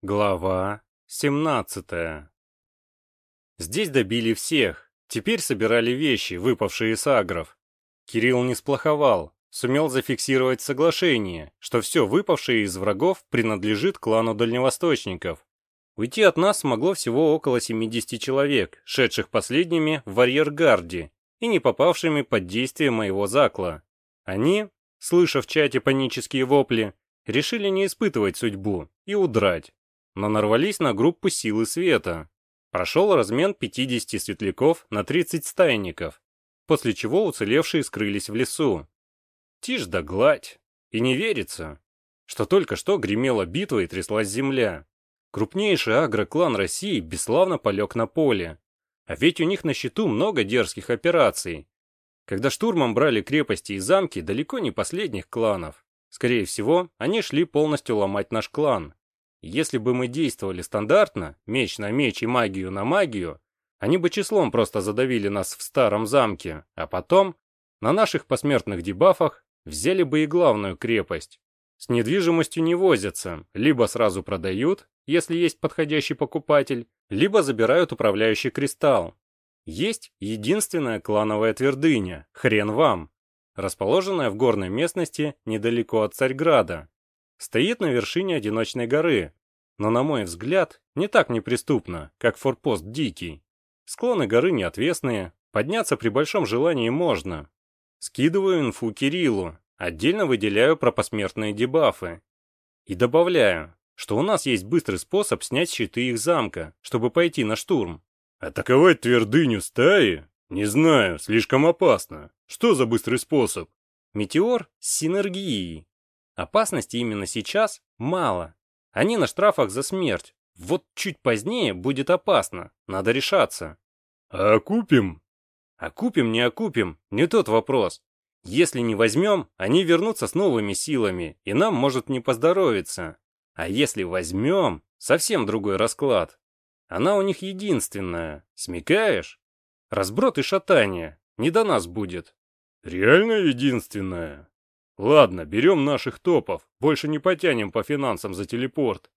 Глава 17 Здесь добили всех. Теперь собирали вещи, выпавшие из агров. Кирилл не сплоховал, сумел зафиксировать соглашение, что все выпавшее из врагов принадлежит клану дальневосточников. Уйти от нас смогло всего около 70 человек, шедших последними в арьергарде и не попавшими под действие моего закла. Они, слыша в чате панические вопли, решили не испытывать судьбу и удрать но нарвались на группу силы света. Прошел размен 50 светляков на 30 стайников, после чего уцелевшие скрылись в лесу. Тишь да гладь. И не верится, что только что гремела битва и тряслась земля. Крупнейший агроклан России бесславно полег на поле. А ведь у них на счету много дерзких операций. Когда штурмом брали крепости и замки далеко не последних кланов. Скорее всего, они шли полностью ломать наш клан. Если бы мы действовали стандартно, меч на меч и магию на магию, они бы числом просто задавили нас в старом замке, а потом, на наших посмертных дебафах, взяли бы и главную крепость. С недвижимостью не возятся, либо сразу продают, если есть подходящий покупатель, либо забирают управляющий кристалл. Есть единственная клановая твердыня, хрен вам, расположенная в горной местности недалеко от Царьграда. Стоит на вершине одиночной горы, но, на мой взгляд, не так неприступно, как форпост Дикий. Склоны горы неотвесные, подняться при большом желании можно. Скидываю инфу Кириллу, отдельно выделяю про посмертные дебафы. И добавляю, что у нас есть быстрый способ снять щиты их замка, чтобы пойти на штурм. Атаковать твердыню стаи? Не знаю, слишком опасно. Что за быстрый способ? Метеор с синергией. Опасности именно сейчас мало. Они на штрафах за смерть. Вот чуть позднее будет опасно. Надо решаться. А окупим? Окупим, не окупим, не тот вопрос. Если не возьмем, они вернутся с новыми силами, и нам может не поздоровиться. А если возьмем, совсем другой расклад. Она у них единственная. Смекаешь? Разброд и шатание. Не до нас будет. Реально единственная? Ладно, берем наших топов, больше не потянем по финансам за телепорт.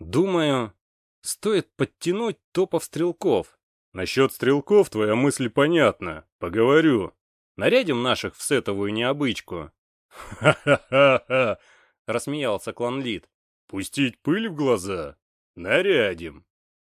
Думаю, стоит подтянуть топов стрелков. Насчет стрелков твоя мысль понятна, поговорю. Нарядим наших в сетовую необычку. Ха-ха-ха-ха, рассмеялся кланлит. Пустить пыль в глаза? Нарядим.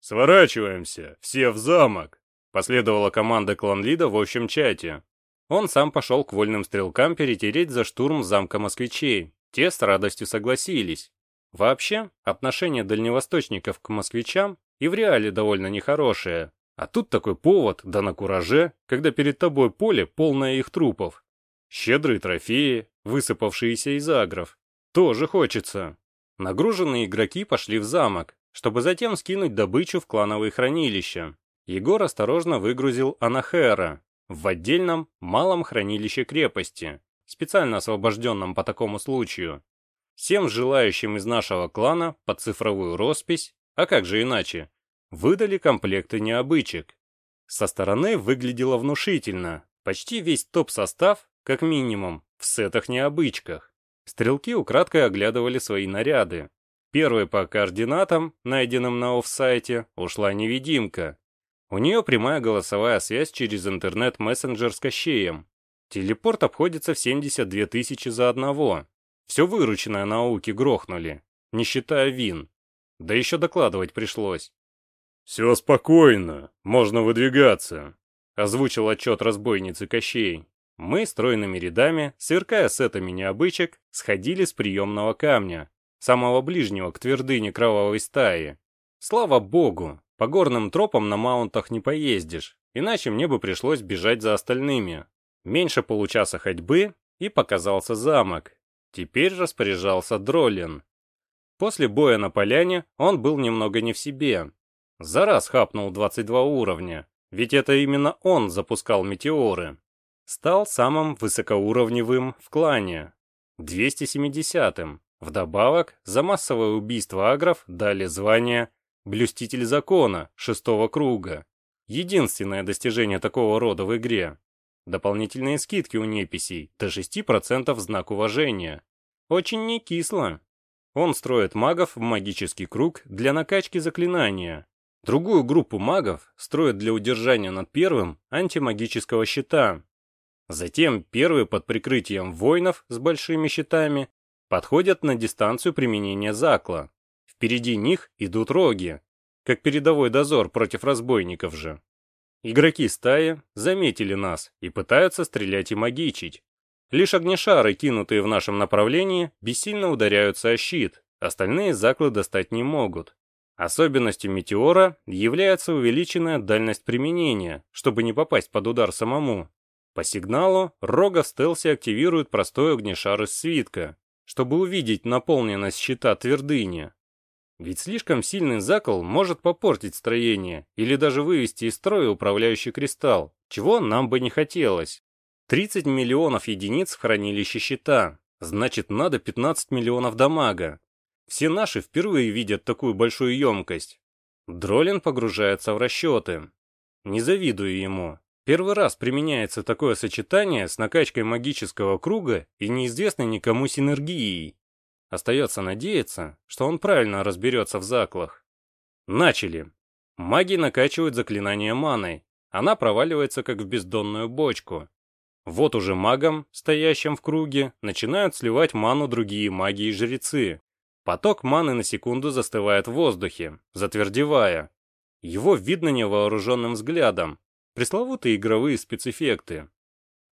Сворачиваемся, все в замок. Последовала команда кланлида в общем чате. Он сам пошел к вольным стрелкам перетереть за штурм замка москвичей. Те с радостью согласились. Вообще, отношение дальневосточников к москвичам и в реале довольно нехорошее. А тут такой повод, да на кураже, когда перед тобой поле, полное их трупов. Щедрые трофеи, высыпавшиеся из агров. Тоже хочется. Нагруженные игроки пошли в замок, чтобы затем скинуть добычу в клановые хранилища. Егор осторожно выгрузил Анахера, в отдельном малом хранилище крепости, специально освобожденном по такому случаю. Всем желающим из нашего клана под цифровую роспись, а как же иначе, выдали комплекты необычек. Со стороны выглядело внушительно, почти весь топ-состав, как минимум, в сетах-необычках. Стрелки украдкой оглядывали свои наряды. Первой по координатам, найденным на офсайте, ушла невидимка, у нее прямая голосовая связь через интернет-мессенджер с Кощеем. Телепорт обходится в 72 тысячи за одного. Все вырученное науки грохнули, не считая вин. Да еще докладывать пришлось. «Все спокойно, можно выдвигаться», — озвучил отчет разбойницы Кощей. Мы стройными рядами, сверкая сетами необычек, сходили с приемного камня, самого ближнего к твердыне кровавой стаи. Слава богу, по горным тропам на маунтах не поездишь, иначе мне бы пришлось бежать за остальными. Меньше получаса ходьбы, и показался замок. Теперь распоряжался Дроллин. После боя на поляне он был немного не в себе. За раз хапнул 22 уровня, ведь это именно он запускал метеоры. Стал самым высокоуровневым в клане, 270-м. Вдобавок, за массовое убийство агров дали звание Блюститель закона, шестого круга. Единственное достижение такого рода в игре. Дополнительные скидки у неписей, до 6% в знак уважения. Очень не кисло. Он строит магов в магический круг для накачки заклинания. Другую группу магов строит для удержания над первым антимагического щита. Затем первые под прикрытием воинов с большими щитами подходят на дистанцию применения закла. Впереди них идут роги, как передовой дозор против разбойников же. Игроки стаи заметили нас и пытаются стрелять и магичить. Лишь огнешары, кинутые в нашем направлении, бессильно ударяются о щит, остальные заклы достать не могут. Особенностью метеора является увеличенная дальность применения, чтобы не попасть под удар самому. По сигналу Рога в стелсе активирует простой огнешар из свитка, чтобы увидеть наполненность щита твердыни. Ведь слишком сильный закол может попортить строение или даже вывести из строя управляющий кристалл, чего нам бы не хотелось. 30 миллионов единиц в хранилище щита, значит надо 15 миллионов дамага. Все наши впервые видят такую большую емкость. Дролин погружается в расчеты. Не завидую ему. Первый раз применяется такое сочетание с накачкой магического круга и неизвестной никому синергией. Остается надеяться, что он правильно разберется в заклах. Начали. Маги накачивают заклинание маной. Она проваливается как в бездонную бочку. Вот уже магам, стоящим в круге, начинают сливать ману другие маги и жрецы. Поток маны на секунду застывает в воздухе, затвердевая. Его видно невооруженным взглядом. Пресловутые игровые спецэффекты.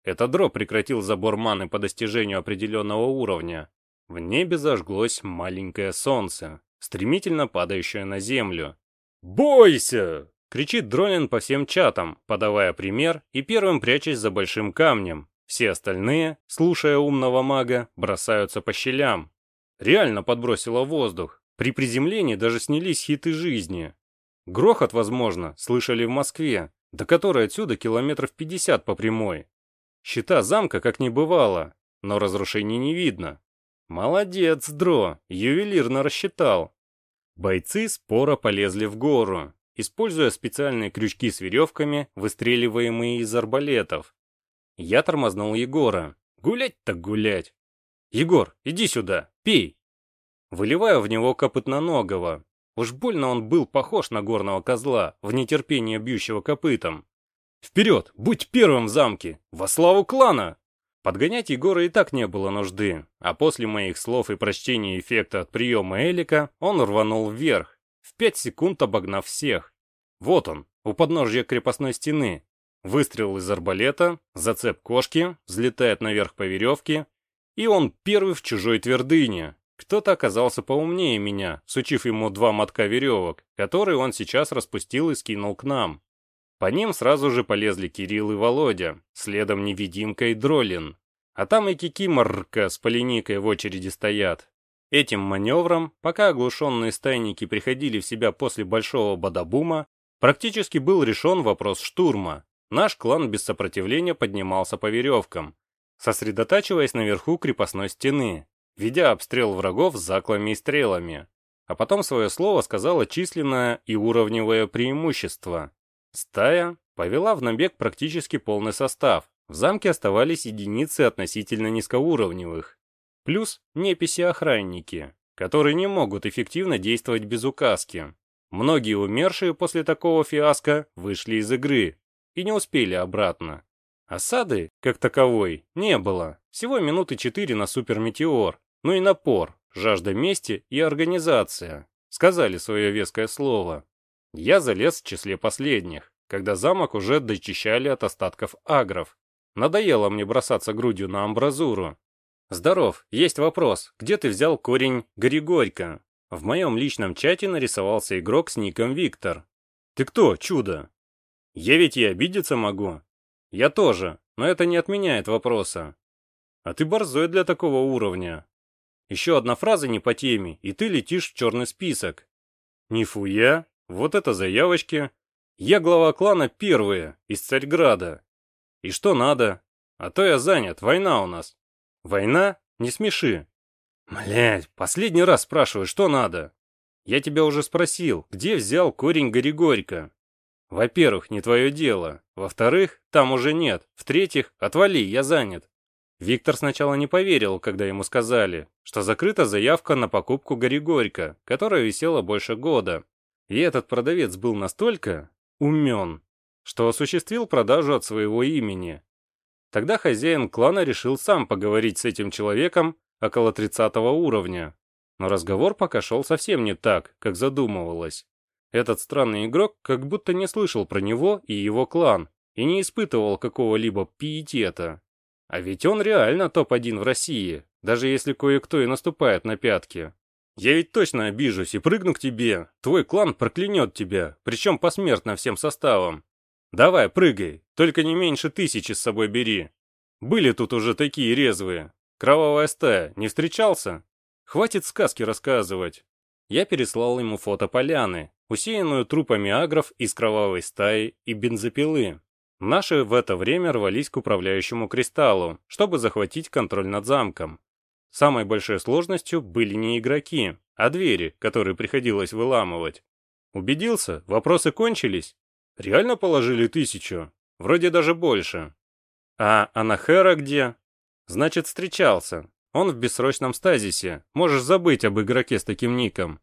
Это дроп прекратил забор маны по достижению определенного уровня. В небе зажглось маленькое солнце, стремительно падающее на землю. «Бойся!» Кричит Дронин по всем чатам, подавая пример и первым прячась за большим камнем. Все остальные, слушая умного мага, бросаются по щелям. Реально подбросило воздух. При приземлении даже снялись хиты жизни. Грохот, возможно, слышали в Москве, до которой отсюда километров 50 по прямой. Щита замка как не бывало, но разрушений не видно. Молодец, Дро, ювелирно рассчитал. Бойцы споро полезли в гору, используя специальные крючки с веревками, выстреливаемые из арбалетов. Я тормознул Егора. Гулять так гулять. Егор, иди сюда, пей. Выливаю в него копытноногого. Уж больно он был похож на горного козла, в нетерпении бьющего копытом. Вперед, будь первым в замке, во славу клана! Подгонять Егора и так не было нужды, а после моих слов и прочтения эффекта от приема Элика он рванул вверх, в пять секунд обогнав всех. Вот он, у подножья крепостной стены. Выстрел из арбалета, зацеп кошки, взлетает наверх по веревке, и он первый в чужой твердыне. Кто-то оказался поумнее меня, сучив ему два мотка веревок, которые он сейчас распустил и скинул к нам. По ним сразу же полезли Кирилл и Володя, следом невидимка и Дролин. А там и Кикиморка с полиникой в очереди стоят. Этим маневром, пока оглушенные стайники приходили в себя после большого бадабума, практически был решен вопрос штурма. Наш клан без сопротивления поднимался по веревкам, сосредотачиваясь наверху крепостной стены, ведя обстрел врагов заклами и стрелами. А потом свое слово сказала численное и уровневое преимущество. Стая повела в набег практически полный состав. В замке оставались единицы относительно низкоуровневых, Плюс неписи-охранники, которые не могут эффективно действовать без указки. Многие умершие после такого фиаско вышли из игры и не успели обратно. Осады, как таковой, не было. Всего минуты четыре на суперметеор. Ну и напор, жажда мести и организация. Сказали свое веское слово. Я залез в числе последних, когда замок уже дочищали от остатков агров. Надоело мне бросаться грудью на амбразуру, «Здоров, есть вопрос. Где ты взял корень Григорька?» В моем личном чате нарисовался игрок с ником Виктор. «Ты кто, чудо?» «Я ведь и обидеться могу». «Я тоже, но это не отменяет вопроса». «А ты борзой для такого уровня». Еще одна фраза не по теме, и ты летишь в черный список. Нифуя, вот это заявочки. Я глава клана первые, из Царьграда. И что надо? А то я занят, война у нас. Война? Не смеши. Блять, последний раз спрашиваю, что надо? Я тебя уже спросил, где взял корень Горигорька? Во-первых, не твое дело. Во-вторых, там уже нет. В-третьих, отвали, я занят. Виктор сначала не поверил, когда ему сказали, что закрыта заявка на покупку Горигорька, которая висела больше года. И этот продавец был настолько умен, что осуществил продажу от своего имени. Тогда хозяин клана решил сам поговорить с этим человеком около 30 уровня. Но разговор пока шел совсем не так, как задумывалось. Этот странный игрок как будто не слышал про него и его клан, и не испытывал какого-либо пиетета. А ведь он реально топ-1 в России, даже если кое-кто и наступает на пятки. Я ведь точно обижусь и прыгну к тебе. Твой клан проклянет тебя, причем посмертно всем составом. Давай, прыгай, только не меньше тысячи с собой бери. Были тут уже такие резвые. Кровавая стая, не встречался? Хватит сказки рассказывать. Я переслал ему фото поляны, усеянную трупами агров из кровавой стаи и бензопилы. Наши в это время рвались к управляющему кристаллу, чтобы захватить контроль над замком. Самой большой сложностью были не игроки, а двери, которые приходилось выламывать. Убедился, вопросы кончились? Реально положили тысячу? Вроде даже больше. А Анахера где? Значит, встречался. Он в бессрочном стазисе. Можешь забыть об игроке с таким ником.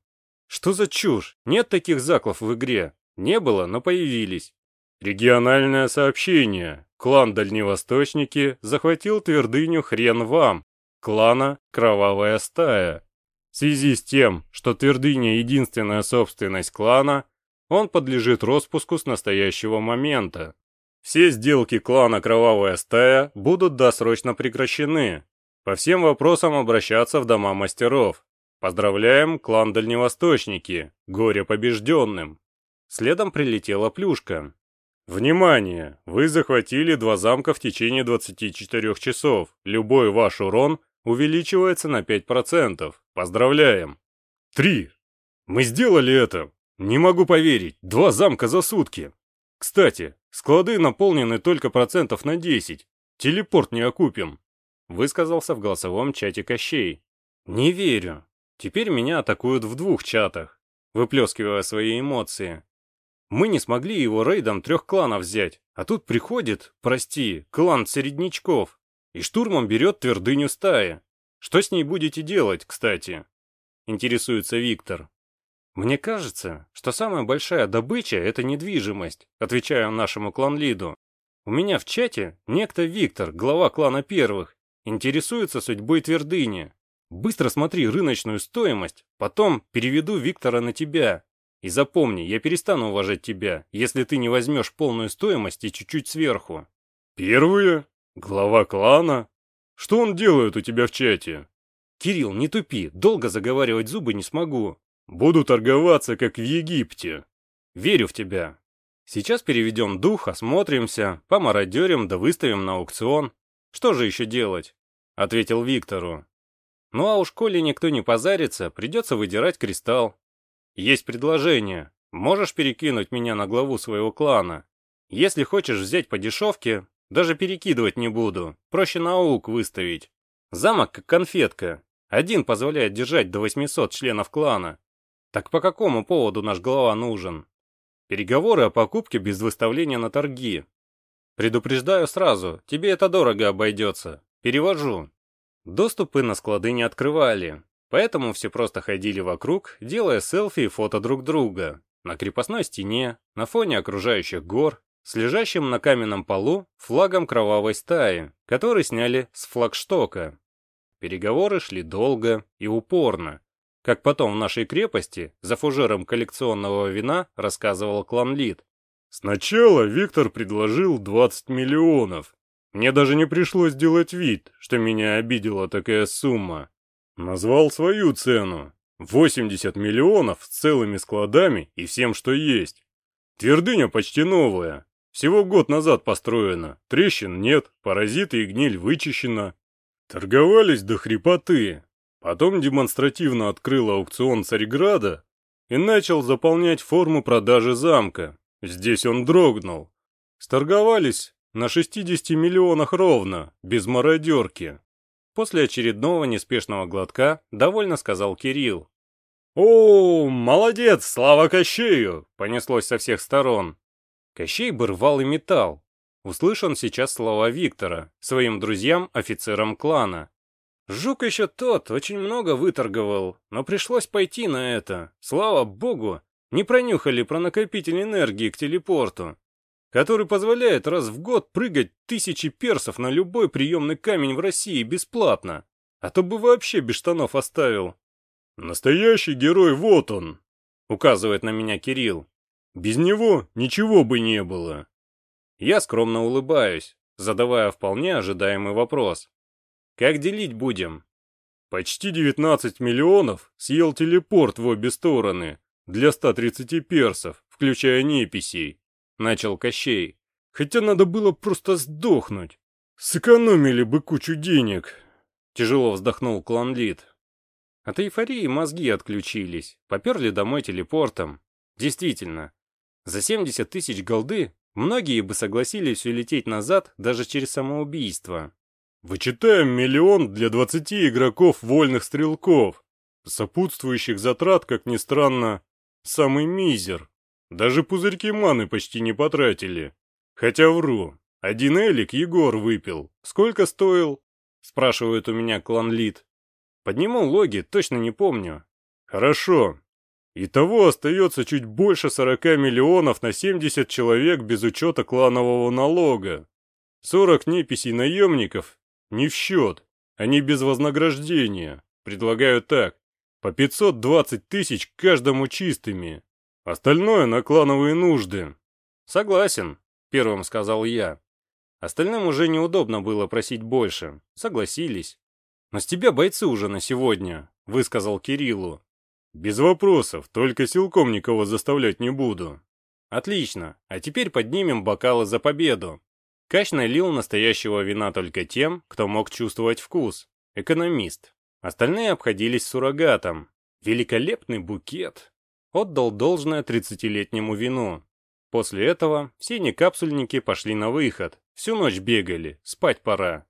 Что за чушь? Нет таких заклов в игре. Не было, но появились. Региональное сообщение. Клан Дальневосточники захватил твердыню «Хрен вам» клана «Кровавая стая». В связи с тем, что твердыня – единственная собственность клана, он подлежит распуску с настоящего момента. Все сделки клана «Кровавая стая» будут досрочно прекращены. По всем вопросам обращаться в дома мастеров. Поздравляем, клан Дальневосточники, горе побежденным. Следом прилетела плюшка. Внимание! Вы захватили два замка в течение 24 часов. Любой ваш урон увеличивается на 5%. Поздравляем! Три! Мы сделали это! Не могу поверить, два замка за сутки. Кстати, склады наполнены только процентов на 10. Телепорт не окупим. Высказался в голосовом чате Кощей. Не верю. Теперь меня атакуют в двух чатах, выплескивая свои эмоции. Мы не смогли его рейдом трех кланов взять, а тут приходит, прости, клан середнячков, и штурмом берет твердыню стаи. Что с ней будете делать, кстати? Интересуется Виктор. Мне кажется, что самая большая добыча — это недвижимость, отвечаю нашему клан-лиду. У меня в чате некто Виктор, глава клана первых, интересуется судьбой твердыни. Быстро смотри рыночную стоимость, потом переведу Виктора на тебя, и запомни, я перестану уважать тебя, если ты не возьмешь полную стоимость и чуть-чуть сверху. Первые? Глава клана? Что он делает у тебя в чате? Кирилл, не тупи, долго заговаривать зубы не смогу. Буду торговаться, как в Египте. Верю в тебя. Сейчас переведем дух, осмотримся, помародерим да выставим на аукцион. Что же еще делать? Ответил Виктору. Ну а уж коли никто не позарится, придется выдирать кристалл. Есть предложение. Можешь перекинуть меня на главу своего клана? Если хочешь взять по дешевке, даже перекидывать не буду. Проще наук выставить. Замок как конфетка. Один позволяет держать до 800 членов клана. Так по какому поводу наш глава нужен? Переговоры о покупке без выставления на торги. Предупреждаю сразу, тебе это дорого обойдется. Перевожу. Доступы на склады не открывали. Поэтому все просто ходили вокруг, делая селфи и фото друг друга. На крепостной стене, на фоне окружающих гор, с лежащим на каменном полу флагом кровавой стаи, который сняли с флагштока. Переговоры шли долго и упорно. Как потом в нашей крепости, за фужером коллекционного вина, рассказывал клан Лид. Сначала Виктор предложил 20 миллионов. Мне даже не пришлось делать вид, что меня обидела такая сумма. Назвал свою цену. 80 миллионов с целыми складами и всем, что есть. Твердыня почти новая. Всего год назад построена. Трещин нет, паразиты и гниль вычищена. Торговались до хрипоты. Потом демонстративно открыл аукцион Царьграда и начал заполнять форму продажи замка. Здесь он дрогнул. Сторговались на 60 миллионах ровно, без мародерки. После очередного неспешного глотка довольно сказал Кирилл. «О, молодец, слава Кощею!» — понеслось со всех сторон. Кощей бы рвал и металл. Услышан сейчас слова Виктора, своим друзьям-офицерам клана. Жук еще тот, очень много выторговал, но пришлось пойти на это. Слава богу, не пронюхали про накопитель энергии к телепорту, который позволяет раз в год прыгать тысячи персов на любой приемный камень в России бесплатно. А то бы вообще без штанов оставил. «Настоящий герой вот он», — указывает на меня Кирилл. «Без него ничего бы не было». Я скромно улыбаюсь, задавая вполне ожидаемый вопрос. «Как делить будем?» «Почти 19 миллионов съел телепорт в обе стороны для 130 персов, включая неписей», — начал Кощей. «Хотя надо было просто сдохнуть. Сэкономили бы кучу денег». Тяжело вздохнул Кланлит. От эйфории мозги отключились, поперли домой телепортом. Действительно, за 70 тысяч голды многие бы согласились улететь назад даже через самоубийство. Вычитаем миллион для 20 игроков вольных стрелков. Сопутствующих затрат, как ни странно, самый мизер. Даже пузырьки маны почти не потратили. Хотя вру. Один элик Егор выпил. Сколько стоил? Спрашивает у меня клан Лид. Подниму логи, точно не помню. Хорошо. Итого остается чуть больше 40 миллионов на 70 человек без учета кланового налога. 40 неписей наемников не в счет, они без вознаграждения. Предлагаю так, по 520 тысяч каждому чистыми. Остальное на клановые нужды. Согласен, первым сказал я. Остальным уже неудобно было просить больше. Согласились. «Но с тебя бойцы уже на сегодня», — высказал Кириллу. «Без вопросов, только силком никого заставлять не буду». «Отлично, а теперь поднимем бокалы за победу». Кач налил настоящего вина только тем, кто мог чувствовать вкус. Экономист. Остальные обходились суррогатом. Великолепный букет. Отдал должное тридцатилетнему вину. После этого все некапсульники пошли на выход. Всю ночь бегали, спать пора.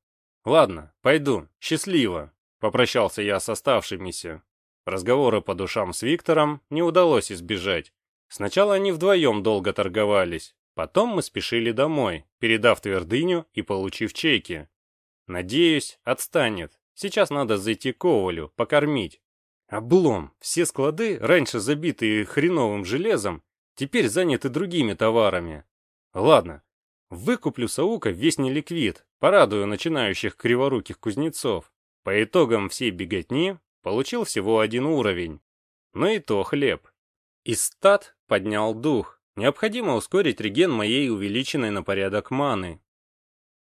«Ладно, пойду. Счастливо», — попрощался я с оставшимися. Разговора по душам с Виктором не удалось избежать. Сначала они вдвоем долго торговались, потом мы спешили домой, передав твердыню и получив чеки. Надеюсь, отстанет. Сейчас надо зайти к Ковалю, покормить. Облом. Все склады, раньше забитые хреновым железом, теперь заняты другими товарами. Ладно, Выкуплю Саука весь неликвид, порадую начинающих криворуких кузнецов. По итогам всей беготни получил всего один уровень. Но и то хлеб. И стат поднял дух. Необходимо ускорить реген моей увеличенной на порядок маны.